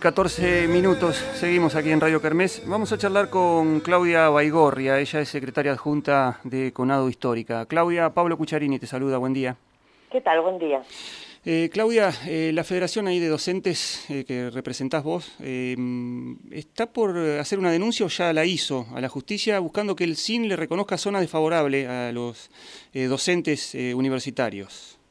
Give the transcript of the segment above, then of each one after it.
14 minutos, seguimos aquí en Radio Kermés. Vamos a charlar con Claudia Baigorria, ella es secretaria adjunta de Conado Histórica. Claudia, Pablo Cucharini te saluda, buen día. ¿Qué tal? Buen día. Eh, Claudia, eh, la Federación ahí de Docentes eh, que representás vos, ¿está por hacer una denuncia o ya la hizo a la justicia buscando que el CIN le reconozca zona desfavorable a los docentes universitarios?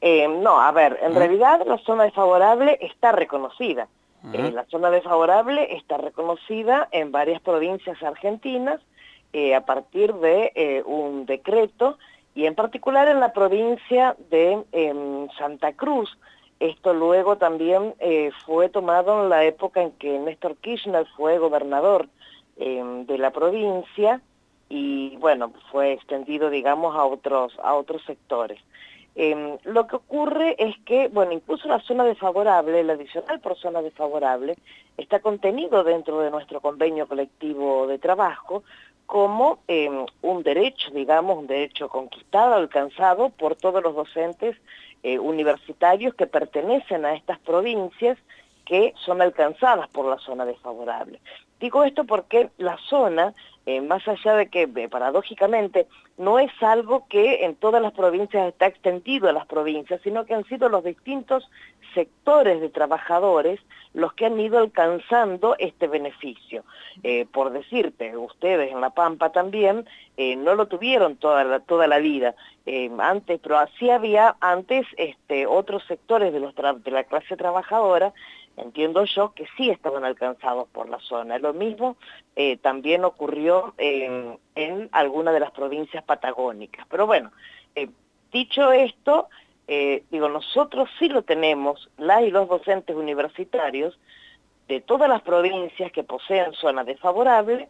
No, a ver, en realidad la zona desfavorable está reconocida. la zona desfavorable está reconocida en varias provincias argentinas a partir de un decreto y en particular en la provincia de em, Santa Cruz. Esto luego también eh, fue tomado en la época en que Néstor Kirchner fue gobernador em, de la provincia y bueno, fue extendido digamos a otros, a otros sectores. Em, lo que ocurre es que, bueno, incluso la zona desfavorable, el adicional por zona desfavorable, está contenido dentro de nuestro convenio colectivo de trabajo, como em, un derecho, digamos, un derecho conquistado, alcanzado por todos los docentes eh, universitarios que pertenecen a estas provincias que son alcanzadas por la zona desfavorable. Digo esto porque la zona, eh, más allá de que eh, paradójicamente no es algo que en todas las provincias está extendido a las provincias, sino que han sido los distintos sectores de trabajadores los que han ido alcanzando este beneficio. Eh, por decirte, ustedes en La Pampa también no lo tuvieron toda la, toda la vida, antes, pero así había antes este, otros sectores de, la clase trabajadora entiendo yo que sí estaban alcanzados por la zona. Lo mismo eh, también ocurrió en, en alguna de las provincias patagónicas. Pero bueno, eh, dicho esto, eh, digo, nosotros sí lo tenemos, las y los docentes universitarios, de todas las provincias que poseen zonas desfavorables,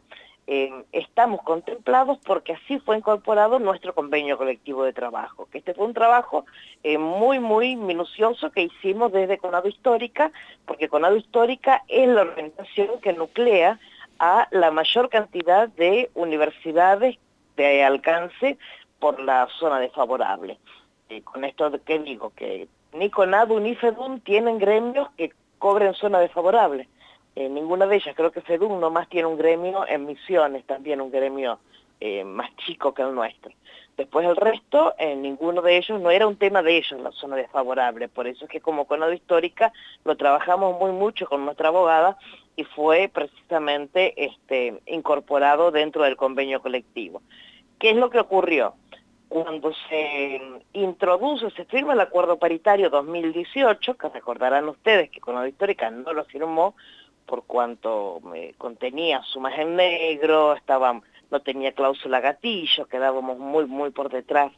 estamos contemplados porque así fue incorporado nuestro convenio colectivo de trabajo, que este fue un trabajo eh, muy, muy minucioso que hicimos desde Conado Histórica, porque Conado Histórica es la organización que nuclea a la mayor cantidad de universidades de alcance por la zona desfavorable. Con esto, ¿qué digo? Que ni Conado ni FEDUN tienen gremios que cobren zona desfavorable eh, ninguna de ellas, creo que FEDUM nomás tiene un gremio en Misiones, también un gremio eh, más chico que el nuestro. Después el resto, eh, ninguno de ellos, no era un tema de ellos la zona desfavorable, por eso es que como Conado Histórica lo trabajamos muy mucho con nuestra abogada y fue precisamente este, incorporado dentro del convenio colectivo. ¿Qué es lo que ocurrió? Cuando se introduce, se firma el acuerdo paritario 2018, que recordarán ustedes que Conado Histórica no lo firmó por cuanto contenía sumas en negro, no tenía cláusula gatillo, quedábamos muy, muy por detrás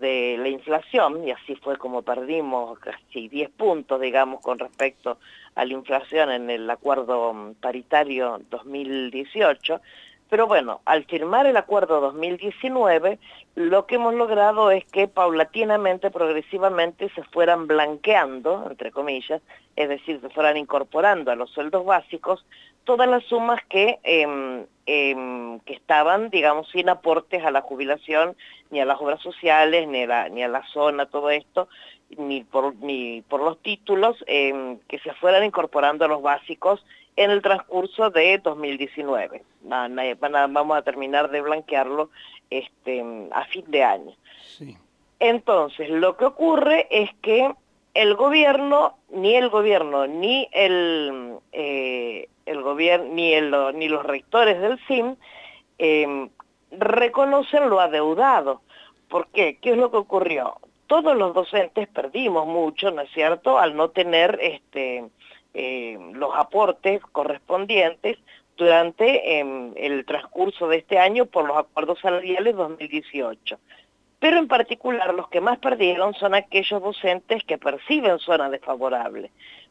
de la inflación y así fue como perdimos casi 10 puntos, digamos, con respecto a la inflación en el acuerdo paritario 2018, pero bueno, al firmar el acuerdo 2019, lo que hemos logrado es que paulatinamente, progresivamente, se fueran blanqueando, entre comillas, es decir, se fueran incorporando a los sueldos básicos todas las sumas que, em, em, que estaban, digamos, sin aportes a la jubilación, ni a las obras sociales, ni a la, zona, todo esto, ni por, ni por los títulos, em, que se fueran incorporando a los básicos en el transcurso de 2019. vamos a terminar de blanquearlo este, a fin de año. Entonces, lo que ocurre es que el gobierno, ni el gobierno, ni el, eh, el gobierno, ni, el, ni los rectores del CIM em, reconocen lo adeudado. ¿Por qué? ¿Qué es lo que ocurrió? Todos los docentes perdimos mucho, ¿no es cierto?, al no tener este, eh, los aportes correspondientes durante em, el transcurso de este año por los acuerdos salariales 2018. Pero en particular los que más perdieron son aquellos docentes que perciben zonas desfavorables,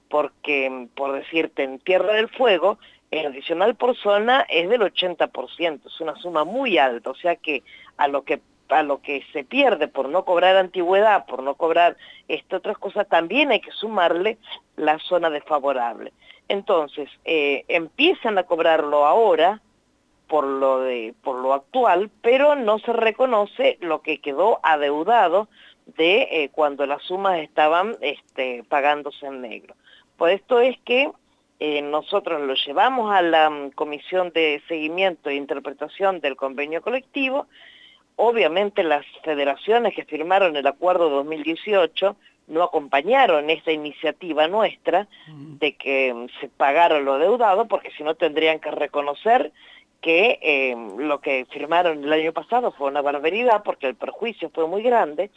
porque, em, por decirte, en Tierra del Fuego, el adicional por zona es del 80%, es una suma muy alta, o sea que a lo que a lo que se pierde por no cobrar antigüedad, por no cobrar esta otras cosas, también hay que sumarle la zona desfavorable. Entonces, eh, empiezan a cobrarlo ahora por lo, de, por lo actual, pero no se reconoce lo que quedó adeudado de eh, cuando las sumas estaban este, pagándose en negro. Por esto es que eh, nosotros lo llevamos a la mm, Comisión de Seguimiento e Interpretación del Convenio Colectivo. Obviamente las federaciones que firmaron el acuerdo 2018 no acompañaron esa iniciativa nuestra de que mm, se pagaron lo deudado, porque si no tendrían que reconocer que eh, lo que firmaron el año pasado fue una barbaridad, porque el perjuicio fue muy grande,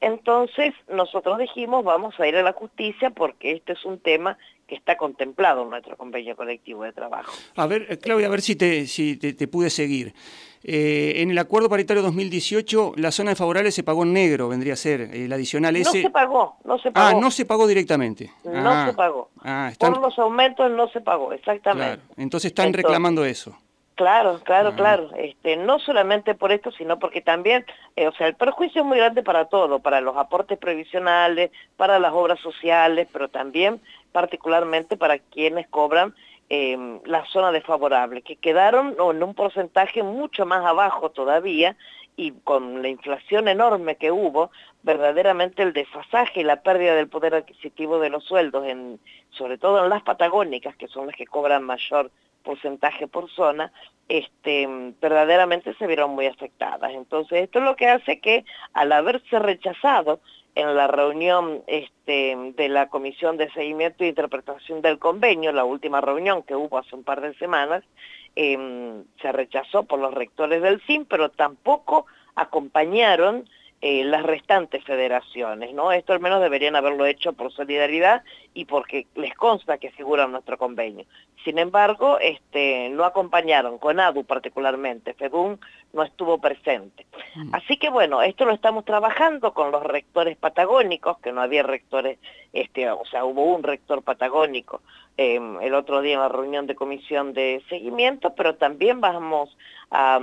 entonces nosotros dijimos vamos a ir a la justicia porque este es un tema que está contemplado en nuestro convenio colectivo de trabajo. A ver, eh, Claudia, a ver si te, si te, pude seguir. Eh, en el acuerdo paritario 2018, la zona de favorables se pagó en negro, vendría a ser el adicional ese. No se pagó, no se pagó. Ah, no se pagó directamente. No ah, se pagó. Ah, Por los aumentos no se pagó, exactamente. Entonces están reclamando eso. Claro, claro, claro. Este, no solamente por esto, sino porque también, eh, o sea, el perjuicio es muy grande para todo, para los aportes previsionales, para las obras sociales, pero también particularmente para quienes cobran eh, la zona desfavorable, que quedaron en un porcentaje mucho más abajo todavía y con la inflación enorme que hubo, verdaderamente el desfasaje y la pérdida del poder adquisitivo de los sueldos, en, sobre todo en las patagónicas, que son las que cobran mayor porcentaje por zona, este, verdaderamente se vieron muy afectadas. Entonces esto es lo que hace que al haberse rechazado en la reunión este, de la Comisión de Seguimiento e Interpretación del Convenio, la última reunión que hubo hace un par de semanas, em, se rechazó por los rectores del CIM, pero tampoco acompañaron eh, las restantes federaciones, ¿no? Esto al menos deberían haberlo hecho por solidaridad y porque les consta que figura nuestro convenio. Sin embargo, este, no acompañaron, con ADU particularmente, FEDUN no estuvo presente. Mm. Así que bueno, esto lo estamos trabajando con los rectores patagónicos, que no había rectores, este, o sea, hubo un rector patagónico em, el otro día en la reunión de comisión de seguimiento, pero también vamos a,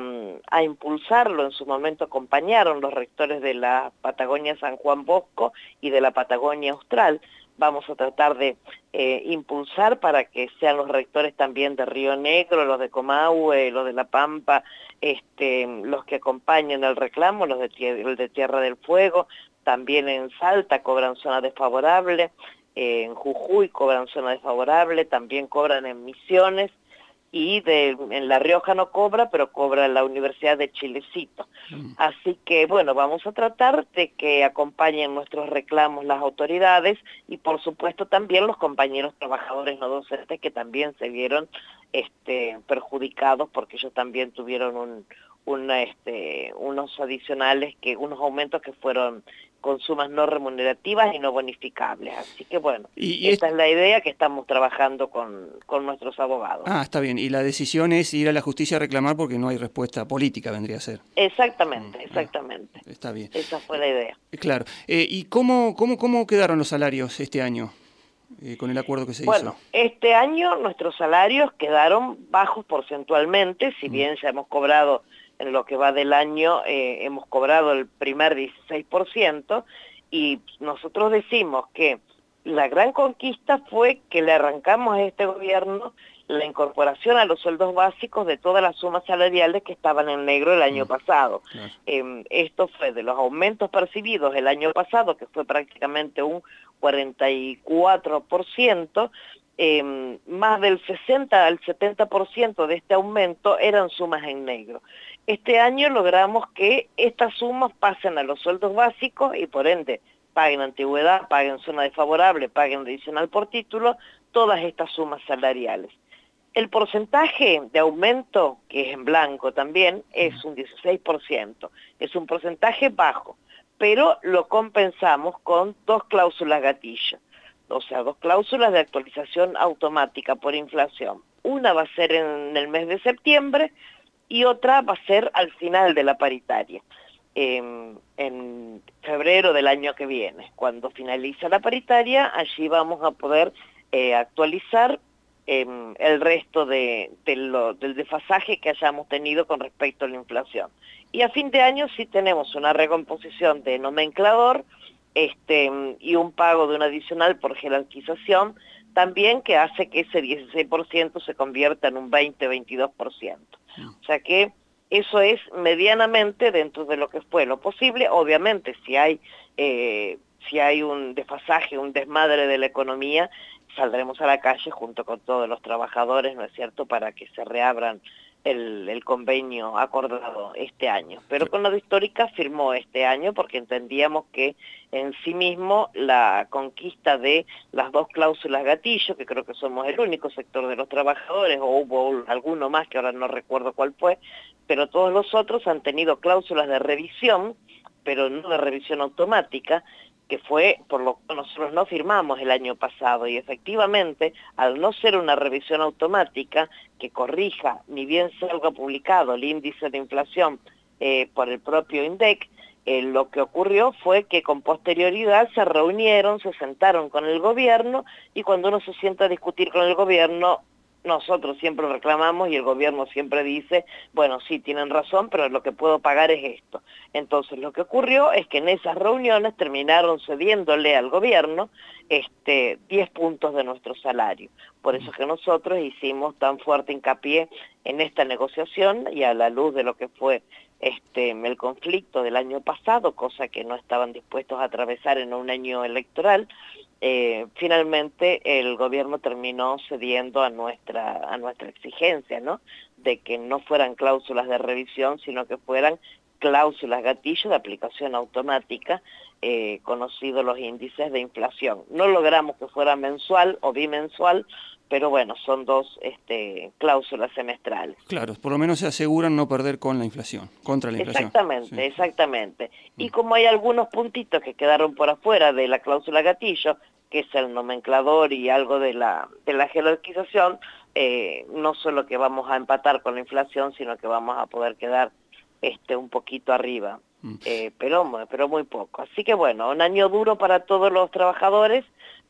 a impulsarlo, en su momento acompañaron los rectores de la Patagonia San Juan Bosco y de la Patagonia Austral, vamos a tratar de eh, impulsar para que sean los rectores también de Río Negro, los de Comahue, los de La Pampa, este, los que acompañen el reclamo, los de, de Tierra del Fuego, también en Salta cobran zona desfavorable, en Jujuy cobran zona desfavorable, también cobran en Misiones, y de, en La Rioja no cobra, pero cobra la Universidad de Chilecito. Mm. Así que, bueno, vamos a tratar de que acompañen nuestros reclamos las autoridades y, por supuesto, también los compañeros trabajadores no docentes que también se vieron este, perjudicados porque ellos también tuvieron un, una, este, unos adicionales, que unos aumentos que fueron con sumas no remunerativas y no bonificables. Así que bueno, y, esta es... la idea que estamos trabajando con, con, nuestros abogados. Ah, está bien. Y la decisión es ir a la justicia a reclamar porque no hay respuesta política, vendría a ser. Exactamente, mm, ah, exactamente. está bien. Esa fue la idea. Eh, claro. Eh, ¿Y cómo, cómo, cómo quedaron los salarios este año? Eh, con el acuerdo que se hizo? Bueno, este año nuestros salarios quedaron bajos porcentualmente, si bien ya hemos cobrado en lo que va del año eh, hemos cobrado el primer 16% y nosotros decimos que la gran conquista fue que le arrancamos a este gobierno la incorporación a los sueldos básicos de todas las sumas salariales que estaban en negro el año pasado. Em, esto fue de los aumentos percibidos el año pasado, que fue prácticamente un 44%, eh, más del 60 al 70% de este aumento eran sumas en negro. Este año logramos que estas sumas pasen a los sueldos básicos y por ende paguen antigüedad, paguen zona desfavorable, paguen adicional por título, todas estas sumas salariales. El porcentaje de aumento, que es en blanco también, es un 16%. Es un porcentaje bajo, pero lo compensamos con dos cláusulas gatillo. O sea, dos cláusulas de actualización automática por inflación. Una va a ser en el mes de septiembre, y otra va a ser al final de la paritaria, en febrero del año que viene. Cuando finaliza la paritaria, allí vamos a poder eh, actualizar em, el resto de, del desfasaje que hayamos tenido con respecto a la inflación. Y a fin de año sí tenemos una recomposición de nomenclador este, y un pago de un adicional por jerarquización, también que hace que ese 16% se convierta en un 20-22%. O sea que eso es medianamente dentro de lo que fue lo posible. Obviamente, si hay, eh, si hay un desfasaje, un desmadre de la economía, saldremos a la calle junto con todos los trabajadores, ¿no es cierto?, para que se reabran el, convenio acordado este año. Pero con la histórica firmó este año porque entendíamos que en sí mismo la conquista de las dos cláusulas gatillo, que creo que somos el único sector de los trabajadores, o hubo alguno más que ahora no recuerdo cuál fue, pero todos los otros han tenido cláusulas de revisión, pero no de revisión automática, que fue por lo que nosotros no firmamos el año pasado. Y efectivamente al no ser una revisión automática que corrija ni bien salga publicado el índice de inflación eh, por el propio INDEC, eh, lo que ocurrió fue que con posterioridad se reunieron, se sentaron con el gobierno y cuando uno se sienta a discutir con el gobierno nosotros siempre reclamamos y el gobierno siempre dice, bueno, sí, tienen razón, pero lo que puedo pagar es esto. Entonces, lo que ocurrió es que en esas reuniones terminaron cediéndole al gobierno este, 10 puntos de nuestro salario. Por eso que nosotros hicimos tan fuerte hincapié en esta negociación y a la luz de lo que fue este, el conflicto del año pasado, cosa que no estaban dispuestos a atravesar en un año electoral, eh, finalmente el gobierno terminó cediendo a nuestra, a nuestra exigencia, ¿no? De que no fueran cláusulas de revisión, sino que fueran cláusulas gatillo de aplicación automática, eh, conocidos los índices de inflación. No logramos que fuera mensual o bimensual, pero bueno, son dos este, cláusulas semestrales. Claro, por lo menos se aseguran no perder con la inflación, contra la inflación. Exactamente, exactamente. Y mm. como hay algunos puntitos que quedaron por afuera de la cláusula gatillo, que es el nomenclador y algo de la, de la jerarquización, eh, no solo que vamos a empatar con la inflación, sino que vamos a poder quedar este, un poquito arriba, mm. eh, pero, pero muy poco. Así que bueno, un año duro para todos los trabajadores,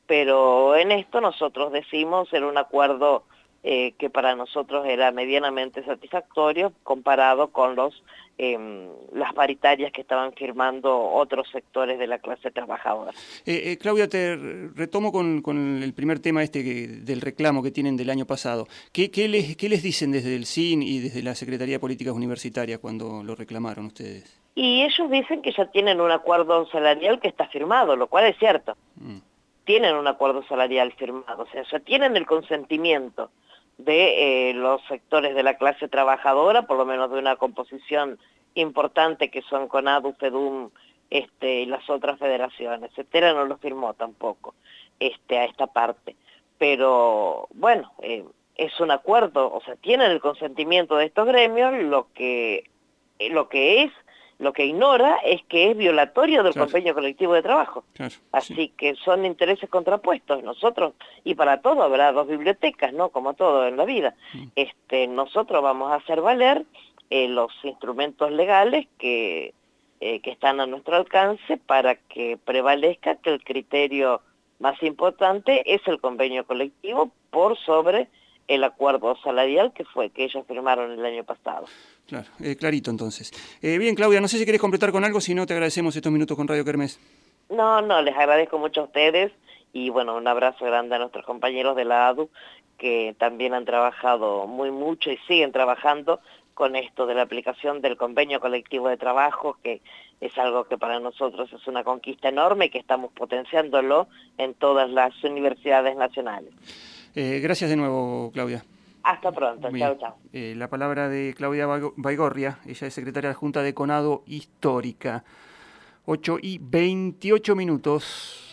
pero en esto nosotros decimos en un acuerdo eh, que para nosotros era medianamente satisfactorio comparado con los em, las paritarias que estaban firmando otros sectores de la clase trabajadora. Eh, eh, Claudia, te retomo con, el primer tema este del reclamo que tienen del año pasado. ¿Qué, les, ¿Qué les dicen desde el CIN y desde la Secretaría de Políticas Universitarias cuando lo reclamaron ustedes? Y ellos dicen que ya tienen un acuerdo salarial que está firmado, lo cual es cierto. Mm. Tienen un acuerdo salarial firmado, o sea, ya tienen el consentimiento de eh, los sectores de la clase trabajadora, por lo menos de una composición importante que son CONADU, FEDUM este, y las otras federaciones. etcétera, no lo firmó tampoco este, a esta parte. Pero bueno, eh, es un acuerdo, o sea, tienen el consentimiento de estos gremios, lo que, lo que es lo que ignora es que es violatorio del convenio colectivo de trabajo. Así que son intereses contrapuestos. Nosotros, y para todo habrá dos bibliotecas, ¿no? Como todo en la vida. Mm. Este, nosotros vamos a hacer valer eh, los instrumentos legales que, eh, que están a nuestro alcance para que prevalezca que el criterio más importante es el convenio colectivo por sobre el acuerdo salarial que fue que ellos firmaron el año pasado. Claro, eh, clarito entonces. Eh, bien, Claudia, no sé si querés completar con algo, si no te agradecemos estos minutos con Radio Kermés. No, no, les agradezco mucho a ustedes y bueno, un abrazo grande a nuestros compañeros de la ADU que también han trabajado muy mucho y siguen trabajando con esto de la aplicación del convenio colectivo de trabajo, que es algo que para nosotros es una conquista enorme y que estamos potenciándolo en todas las universidades nacionales. Eh, gracias de nuevo, Claudia. Hasta pronto, chao, chao. Eh, la palabra de Claudia Baigorria, ella es secretaria adjunta de Conado Histórica. 8 y 28 minutos.